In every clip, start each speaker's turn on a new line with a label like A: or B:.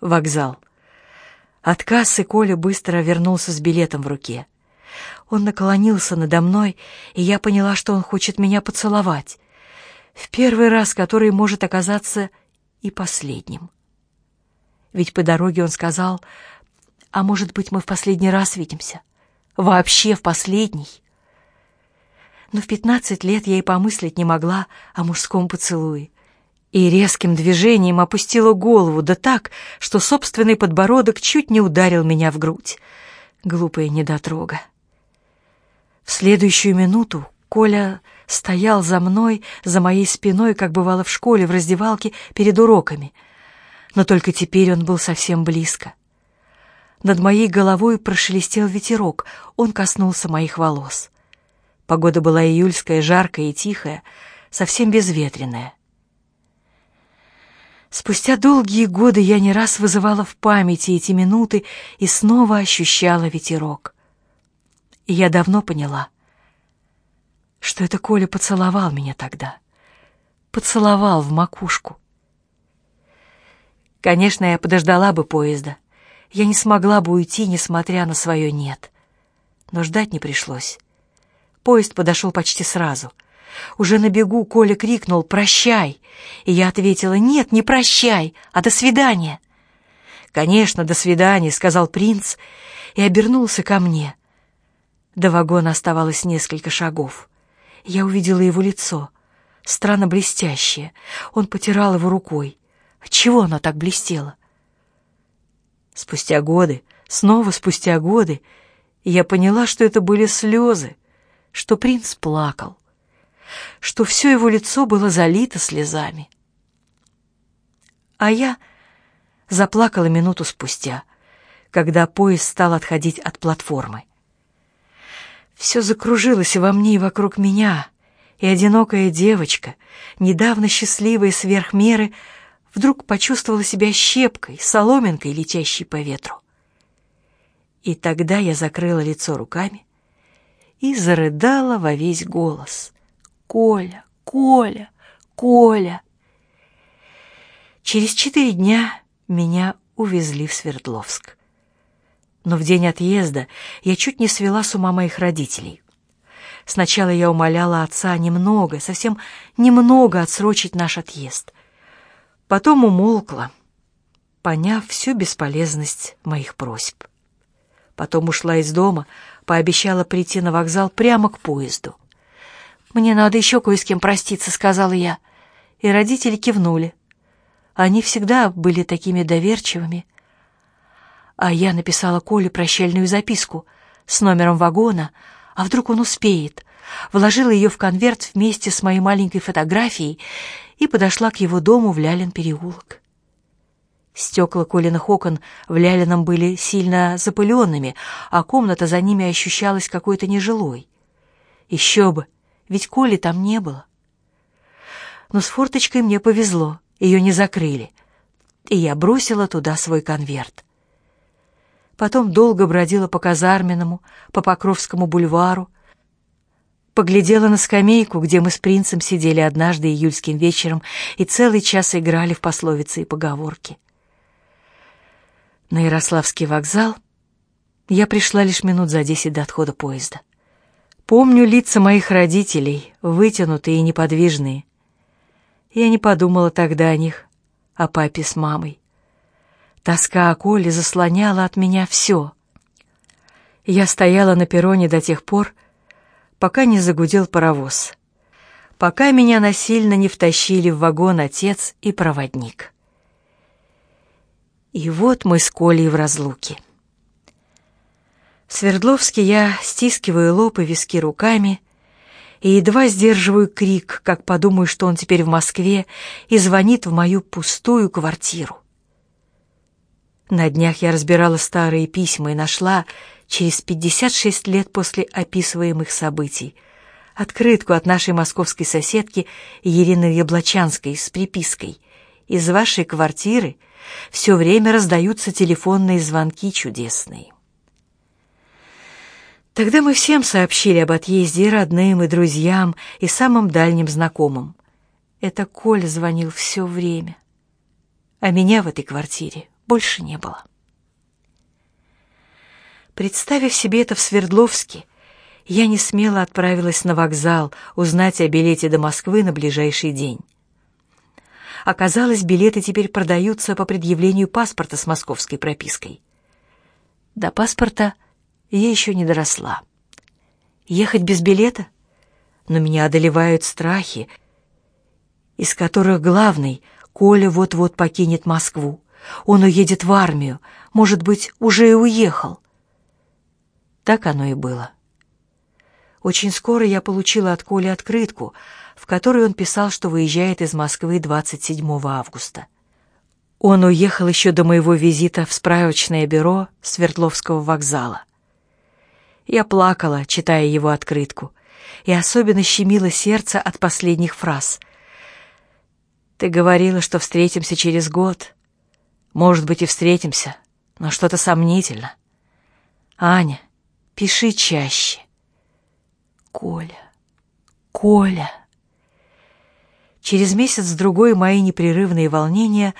A: Вокзал. От кассы Коля быстро вернулся с билетом в руке. Он наклонился надо мной, и я поняла, что он хочет меня поцеловать. В первый раз, который может оказаться и последним. Ведь по дороге он сказал, а может быть, мы в последний раз видимся? Вообще в последний. Но в пятнадцать лет я и помыслить не могла о мужском поцелуе и резким движением опустила голову, да так, что собственный подбородок чуть не ударил меня в грудь. Глупая недотрога. В следующую минуту Коля стоял за мной, за моей спиной, как бывало в школе, в раздевалке, перед уроками. Но только теперь он был совсем близко. Над моей головой прошелестел ветерок, он коснулся моих волос. Погода была июльская, жаркая и тихая, совсем безветренная. Спустя долгие годы я не раз вызывала в памяти эти минуты и снова ощущала ветерок. И я давно поняла, что это Коля поцеловал меня тогда. Поцеловал в макушку. Конечно, я подождала бы поезда. Я не смогла бы уйти, несмотря на свое «нет». Но ждать не пришлось. Поезд подошел почти сразу — уже на бегу Коля крикнул «Прощай!» И я ответила «Нет, не прощай, а до свидания!» «Конечно, до свидания», — сказал принц и обернулся ко мне. До вагона оставалось несколько шагов. Я увидела его лицо, странно блестящее. Он потирал его рукой. Чего оно так блестело? Спустя годы, снова спустя годы, я поняла, что это были слезы, что принц плакал что все его лицо было залито слезами. А я заплакала минуту спустя, когда поезд стал отходить от платформы. Все закружилось во мне и вокруг меня, и одинокая девочка, недавно счастливая сверх меры, вдруг почувствовала себя щепкой, соломинкой, летящей по ветру. И тогда я закрыла лицо руками и зарыдала во весь голос. Коля, Коля, Коля. Через четыре дня меня увезли в Свердловск. Но в день отъезда я чуть не свела с ума моих родителей. Сначала я умоляла отца немного, совсем немного отсрочить наш отъезд. Потом умолкла, поняв всю бесполезность моих просьб. Потом ушла из дома, пообещала прийти на вокзал прямо к поезду. «Мне надо еще кое с кем проститься», — сказала я. И родители кивнули. Они всегда были такими доверчивыми. А я написала Коле прощальную записку с номером вагона, а вдруг он успеет. Вложила ее в конверт вместе с моей маленькой фотографией и подошла к его дому в Лялин переулок. Стекла Колиных окон в Лялином были сильно запыленными, а комната за ними ощущалась какой-то нежилой. Еще бы, ведь Коли там не было. Но с форточкой мне повезло, ее не закрыли, и я бросила туда свой конверт. Потом долго бродила по Казарменному, по Покровскому бульвару, поглядела на скамейку, где мы с принцем сидели однажды июльским вечером и целый час играли в пословицы и поговорки. На Ярославский вокзал я пришла лишь минут за десять до отхода поезда. Помню лица моих родителей, вытянутые и неподвижные. Я не подумала тогда о них, о папе с мамой. Тоска о Коле заслоняла от меня все. Я стояла на перроне до тех пор, пока не загудел паровоз, пока меня насильно не втащили в вагон отец и проводник. И вот мы с Колей в разлуке. В Свердловске я стискиваю лоб и виски руками и едва сдерживаю крик, как подумаю, что он теперь в Москве и звонит в мою пустую квартиру. На днях я разбирала старые письма и нашла, через 56 лет после описываемых событий, открытку от нашей московской соседки Ирины Яблочанской с припиской «Из вашей квартиры все время раздаются телефонные звонки чудесные». Тогда мы всем сообщили об отъезде и родным, и друзьям, и самым дальним знакомым. Это Коля звонил все время. А меня в этой квартире больше не было. Представив себе это в Свердловске, я не смело отправилась на вокзал узнать о билете до Москвы на ближайший день. Оказалось, билеты теперь продаются по предъявлению паспорта с московской пропиской. До паспорта я еще не доросла. Ехать без билета? Но меня одолевают страхи, из которых главный — Коля вот-вот покинет Москву. Он уедет в армию, может быть, уже и уехал. Так оно и было. Очень скоро я получила от Коли открытку, в которой он писал, что выезжает из Москвы 27 августа. Он уехал еще до моего визита в справочное бюро Свердловского вокзала. Я плакала, читая его открытку, и особенно щемило сердце от последних фраз. «Ты говорила, что встретимся через год. Может быть, и встретимся, но что-то сомнительно. Аня, пиши чаще. Коля, Коля». Через месяц-другой мои непрерывные волнения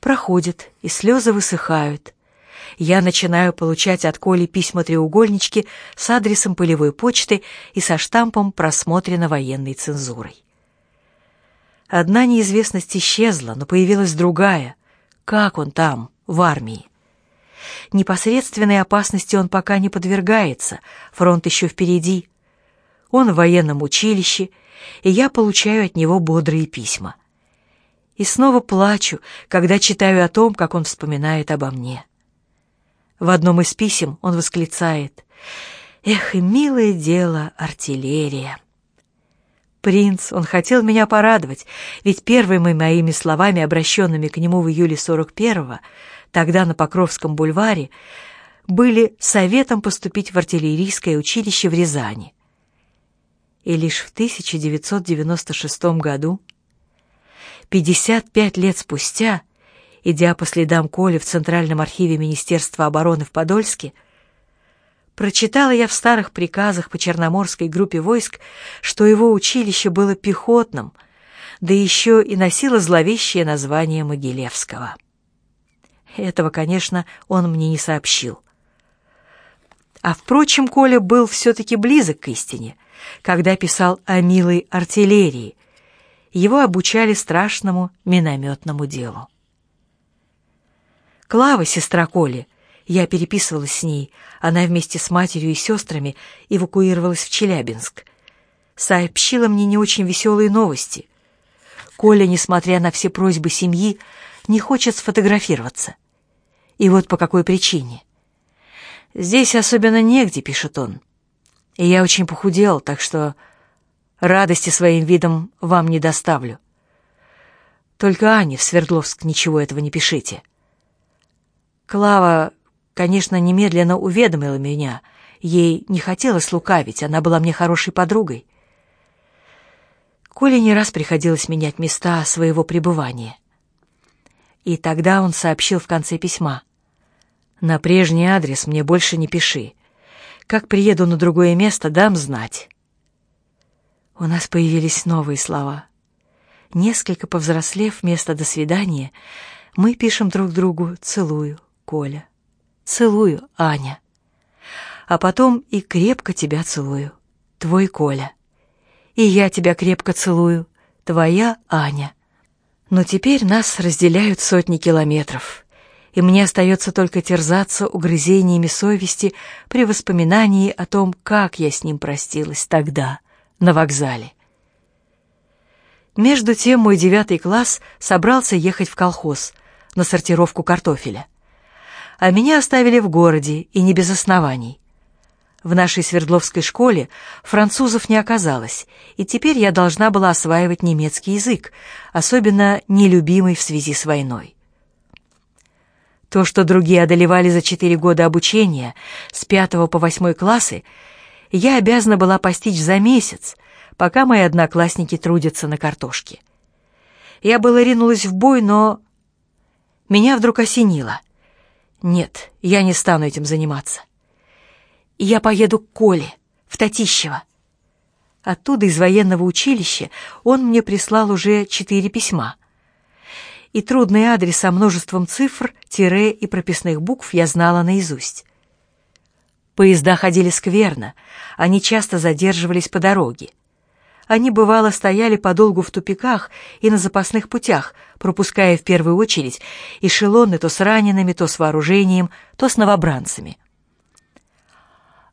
A: проходят, и слезы высыхают. Я начинаю получать от Коли письма-треугольнички с адресом полевой почты и со штампом «Просмотрено военной цензурой». Одна неизвестность исчезла, но появилась другая. Как он там, в армии? Непосредственной опасности он пока не подвергается, фронт еще впереди. Он в военном училище, и я получаю от него бодрые письма. И снова плачу, когда читаю о том, как он вспоминает обо мне. В одном из писем он восклицает «Эх, и милое дело артиллерия!» Принц, он хотел меня порадовать, ведь первыми моими словами, обращенными к нему в июле 41-го, тогда на Покровском бульваре, были советом поступить в артиллерийское училище в Рязани и лишь в 1996 году, 55 лет спустя, идя по следам Коли в Центральном архиве Министерства обороны в Подольске, прочитала я в старых приказах по Черноморской группе войск, что его училище было пехотным, да еще и носило зловещее название Могилевского. Этого, конечно, он мне не сообщил. А, впрочем, Коля был все-таки близок к истине — когда писал о милой артиллерии. Его обучали страшному минометному делу. Клава, сестра Коли, я переписывалась с ней, она вместе с матерью и сестрами эвакуировалась в Челябинск. Сообщила мне не очень веселые новости. Коля, несмотря на все просьбы семьи, не хочет сфотографироваться. И вот по какой причине. «Здесь особенно негде», — пишет он и я очень похудел, так что радости своим видом вам не доставлю. Только Ане в Свердловск ничего этого не пишите. Клава, конечно, немедленно уведомила меня. Ей не хотелось лукавить, она была мне хорошей подругой. Коле не раз приходилось менять места своего пребывания. И тогда он сообщил в конце письма. «На прежний адрес мне больше не пиши. Как приеду на другое место, дам знать. У нас появились новые слова. Несколько повзрослев вместо «до свидания», мы пишем друг другу «целую, Коля», «целую, Аня», а потом и «крепко тебя целую, твой Коля», и «я тебя крепко целую, твоя Аня». Но теперь нас разделяют сотни километров и мне остается только терзаться угрызениями совести при воспоминании о том, как я с ним простилась тогда, на вокзале. Между тем мой девятый класс собрался ехать в колхоз на сортировку картофеля. А меня оставили в городе, и не без оснований. В нашей Свердловской школе французов не оказалось, и теперь я должна была осваивать немецкий язык, особенно нелюбимый в связи с войной. То, что другие одолевали за четыре года обучения, с пятого по восьмой классы, я обязана была постичь за месяц, пока мои одноклассники трудятся на картошке. Я было ринулась в бой, но... Меня вдруг осенило. Нет, я не стану этим заниматься. Я поеду к Коле, в Татищево. Оттуда, из военного училища, он мне прислал уже четыре письма. и трудный адрес со множеством цифр, тире и прописных букв я знала наизусть. Поезда ходили скверно, они часто задерживались по дороге. Они, бывало, стояли подолгу в тупиках и на запасных путях, пропуская в первую очередь эшелоны то с ранеными, то с вооружением, то с новобранцами.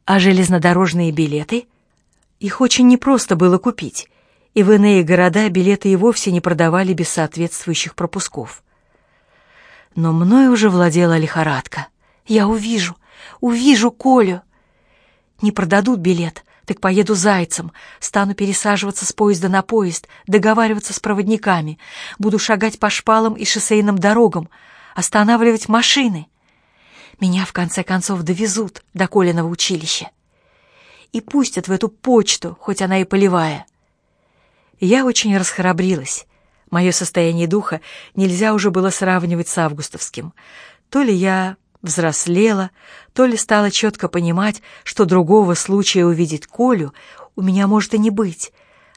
A: А железнодорожные билеты? Их очень непросто было купить, и в иные города билеты и вовсе не продавали без соответствующих пропусков. Но мной уже владела лихорадка. Я увижу, увижу Колю. Не продадут билет, так поеду зайцем, стану пересаживаться с поезда на поезд, договариваться с проводниками, буду шагать по шпалам и шоссейным дорогам, останавливать машины. Меня, в конце концов, довезут до Колиного училища и пустят в эту почту, хоть она и полевая. Я очень расхрабрилась. Мое состояние духа нельзя уже было сравнивать с августовским. То ли я взрослела, то ли стала четко понимать, что другого случая увидеть Колю у меня может и не быть.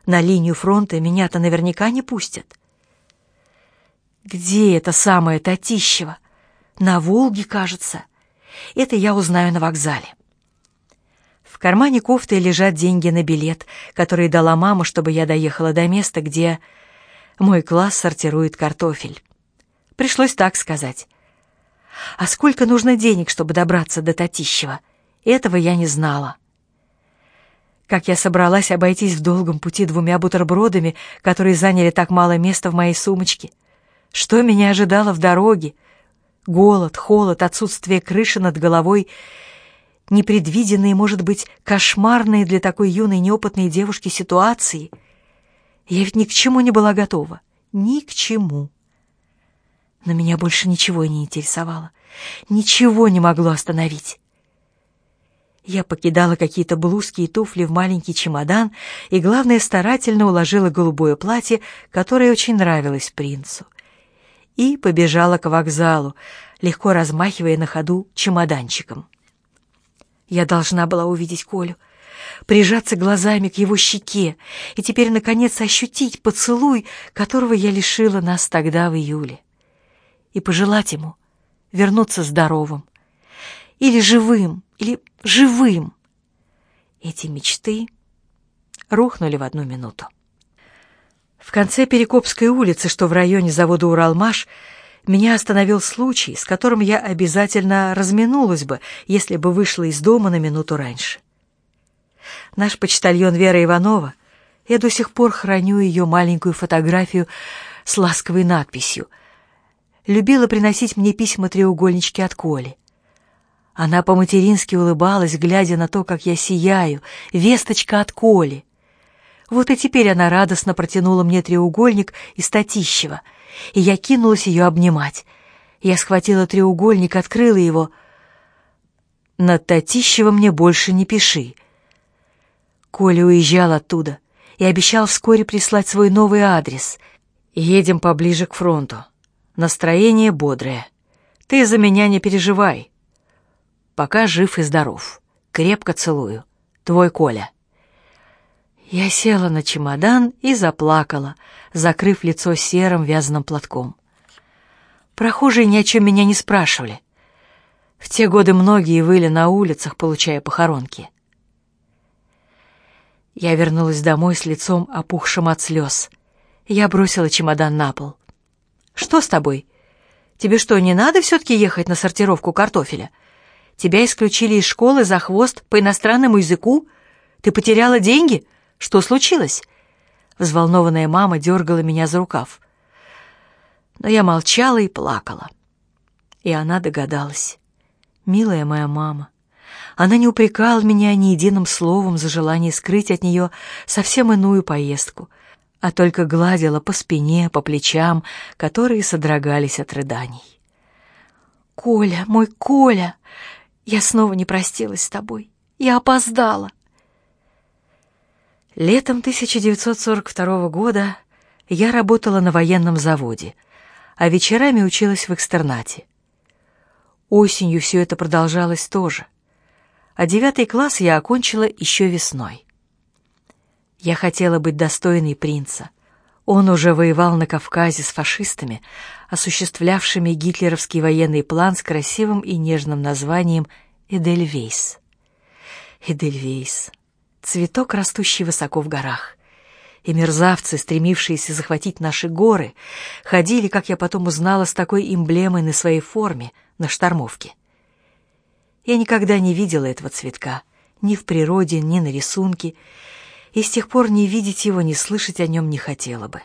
A: На линию фронта меня-то наверняка не пустят. Где это самое Татищево? На Волге, кажется. Это я узнаю на вокзале. В кармане кофты лежат деньги на билет, которые дала мама, чтобы я доехала до места, где мой класс сортирует картофель. Пришлось так сказать. А сколько нужно денег, чтобы добраться до Татищева? Этого я не знала. Как я собралась обойтись в долгом пути двумя бутербродами, которые заняли так мало места в моей сумочке? Что меня ожидало в дороге? Голод, холод, отсутствие крыши над головой, непредвиденные, может быть, кошмарные для такой юной неопытной девушки ситуации. Я ведь ни к чему не была готова. Ни к чему. Но меня больше ничего не интересовало. Ничего не могло остановить. Я покидала какие-то блузки и туфли в маленький чемодан и, главное, старательно уложила голубое платье, которое очень нравилось принцу. И побежала к вокзалу, легко размахивая на ходу чемоданчиком. Я должна была увидеть Колю, прижаться глазами к его щеке и теперь, наконец, ощутить поцелуй, которого я лишила нас тогда в июле и пожелать ему вернуться здоровым. Или живым, или живым. Эти мечты рухнули в одну минуту. В конце Перекопской улицы, что в районе завода «Уралмаш», меня остановил случай, с которым я обязательно разминулась бы, если бы вышла из дома на минуту раньше. Наш почтальон Вера Иванова, я до сих пор храню ее маленькую фотографию с ласковой надписью — любила приносить мне письма-треугольнички от Коли. Она по-матерински улыбалась, глядя на то, как я сияю, весточка от Коли. Вот и теперь она радостно протянула мне треугольник из Татищева, и я кинулась ее обнимать. Я схватила треугольник, открыла его. «Над Татищева мне больше не пиши». Коля уезжал оттуда и обещал вскоре прислать свой новый адрес. «Едем поближе к фронту». Настроение бодрое. Ты за меня не переживай. Пока жив и здоров. Крепко целую. Твой Коля. Я села на чемодан и заплакала, закрыв лицо серым вязаным платком. Прохожие ни о чем меня не спрашивали. В те годы многие выли на улицах, получая похоронки. Я вернулась домой с лицом опухшим от слез. Я бросила чемодан на пол. Что с тобой? Тебе что, не надо все-таки ехать на сортировку картофеля? Тебя исключили из школы за хвост по иностранному языку? Ты потеряла деньги? Что случилось?» Взволнованная мама дергала меня за рукав. Но я молчала и плакала. И она догадалась. «Милая моя мама». Она не упрекала меня ни единым словом за желание скрыть от нее совсем иную поездку — а только гладила по спине, по плечам, которые содрогались от рыданий. «Коля, мой Коля, я снова не простилась с тобой. Я опоздала». Летом 1942 года я работала на военном заводе, а вечерами училась в экстернате. Осенью все это продолжалось тоже, а девятый класс я окончила еще весной. Я хотела быть достойной принца. Он уже воевал на Кавказе с фашистами, осуществлявшими гитлеровский военный план с красивым и нежным названием Эдельвейс. Эдельвейс — цветок, растущий высоко в горах. И мерзавцы, стремившиеся захватить наши горы, ходили, как я потом узнала, с такой эмблемой на своей форме, на штормовке. Я никогда не видела этого цветка, ни в природе, ни на рисунке, и с тех пор ни видеть его, ни слышать о нем не хотела бы.